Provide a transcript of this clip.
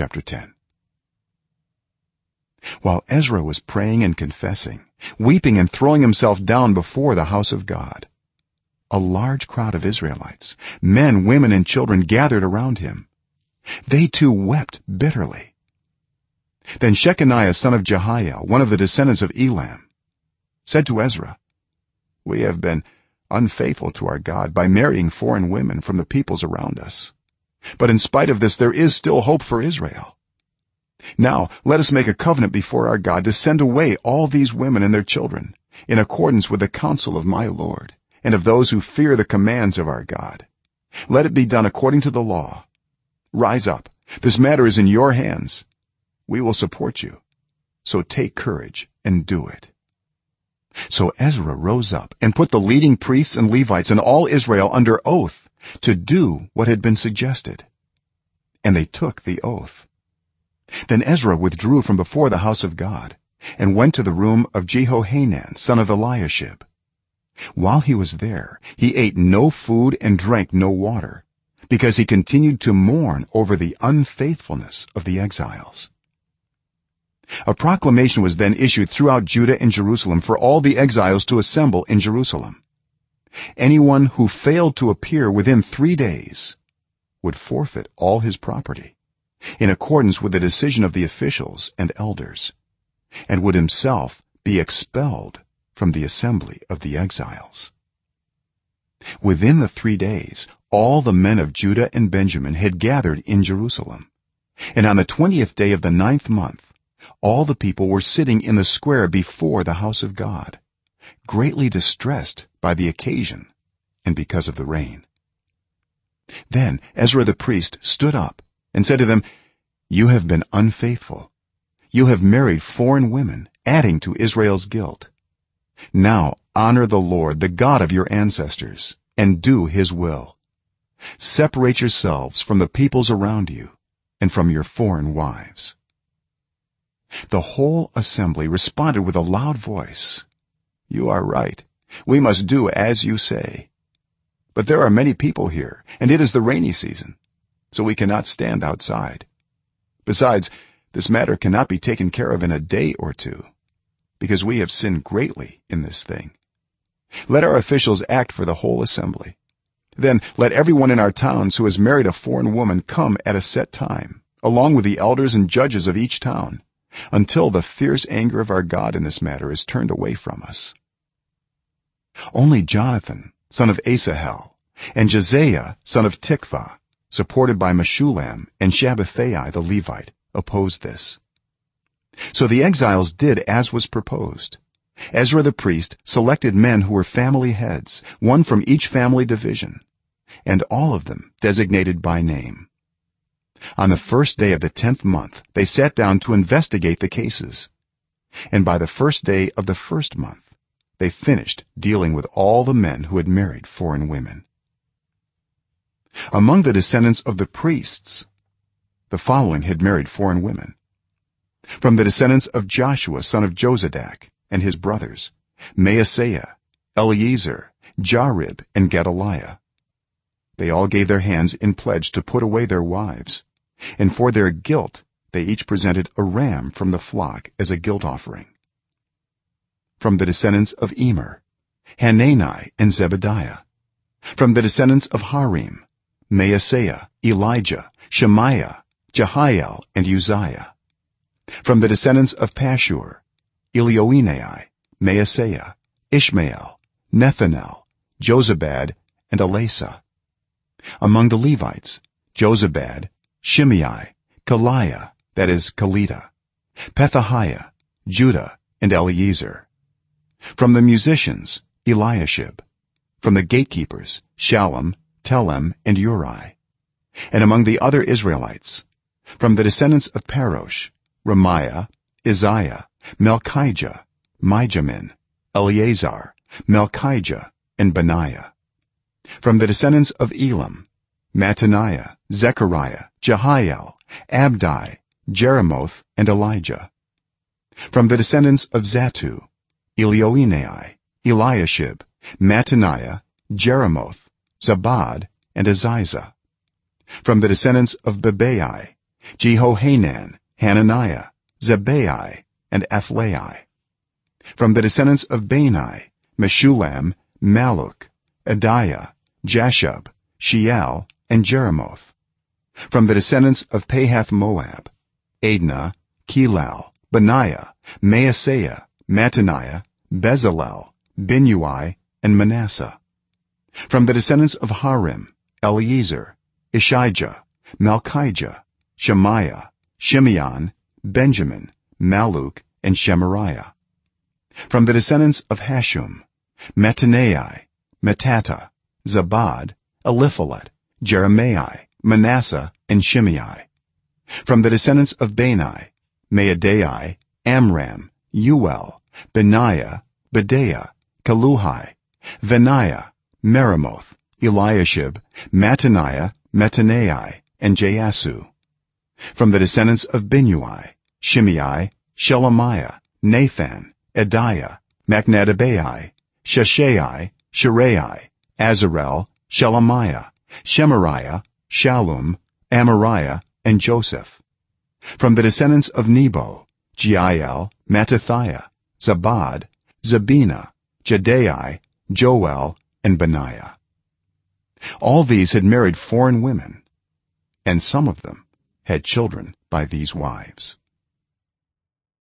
chapter 10 while ezra was praying and confessing weeping and throwing himself down before the house of god a large crowd of israelites men women and children gathered around him. They too wept bitterly. Then shekaniah son of jehiel one of the descendants of elam said to ezra we have been unfaithful to our god by marrying foreign women from the peoples around us but in spite of this there is still hope for israel. Now let us make a covenant before our god to send away all these women and their children in accordance with the counsel of my lord and of those who fear the commands of our god. Let it be done according to the law. Rise up. This matter is in your hands. We will support you. So take courage and do it. So ezra rose up and put the leading priests and levites and all israel under oath to do what had been suggested. And they took the oath. Then ezra withdrew from before the house of god and went to the room of jehohanan son of eliashib. While he was there he ate no food and drank no water because he continued to mourn over the unfaithfulness of the exiles. A proclamation was then issued throughout judah and jerusalem for all the exiles to assemble in jerusalem anyone who failed to appear within 3 days would forfeit all his property in accordance with the decision of the officials and elders and would himself be expelled from the assembly of the exiles. Within the 3 days all the men of judah and benjamin had gathered in jerusalem and on the 20th day of the ninth month all the people were sitting in the square before the house of god greatly distressed by the occasion and because of the rain. Then ezra the priest stood up and said to them you have been unfaithful. You have married foreign women adding to israel's guilt. Now honor the lord the god of your ancestors and do his will. Separate yourselves from the peoples around you and from your foreign wives. The whole assembly responded with a loud voice you are right. We must do as you say. But there are many people here and it is the rainy season so we cannot stand outside. Besides this matter cannot be taken care of in a day or two because we have sinned greatly in this thing. Let our officials act for the whole assembly. Then let everyone in our towns who has married a foreign woman come at a set time along with the elders and judges of each town until the fierce anger of our god in this matter is turned away from us only jonathan son of asahel and jahzeiah son of tikvah supported by meshullam and shabbethai the levite opposed this. So the exiles did as was proposed. Ezra the priest selected men who were family heads one from each family division and all of them designated by name. On the first day of the 10th month they sat down to investigate the cases. And by the first day of the first month they finished dealing with all the men who had married foreign women. Among the descendants of the priests the following had married foreign women. From the descendants of joshua son of jozadak and his brothers maaseiah eleazar jarib and gedaliah. They all gave their hands in pledge to put away their wives and for their guilt they each presented a ram from the flock as a guilt offering from the descendants of immer hanani and zebadiah from the descendants of harim maaseiah elijah shemaiah jehiel and uzziah from the descendants of pashhur elioenai maaseiah ishmael nethanel jozabad and elasah among the levites jozabad shimei kelaiah that is kelita pethahiah judah and eleazar from the musicians eliashib. From the gatekeepers shallum telem and uri. And among the other israelites from the descendants of parosh ramiah Izziah, malkijah mijamin eleazar malkijah and benaiah. From the descendants of elam mattaniah zechariah jehiel abdi jeremoth and elijah. From the descendants of zattu elioenai eliashib mattaniah jeremoth zabad and aziza. From the descendants of bebai jehohanan hananiah zabbai and athlai from the descendants of bani meshullam malluk adaiah jashub sheal and jeremoth. From the descendants of pahath moab adna kelal benaiah maaseiah mattaniah bezalel binnui and manasseh. From the descendants of harim eliezer ishijah malkijah shemaiah shimeon benjamin malluk and shemariah. From the descendants of hashum mattaniah mattattah zabad eliphelet jeremiah manasseh and shimei from the descendants of bani maadai amram uel benaiah pedaiah keluhi vaniah meremoth eliashib mattaniah mattenai and jaasu from the descendants of binnui shimei shelemiah nathan adaiah maknadebai shashai sharai azarel shelemiah shemariah shallum amariah and joseph. From the descendants of nebo jeiel mattithiah zabad zebina jaddai joel and benaiah. All these had married foreign women and some of them had children by these wives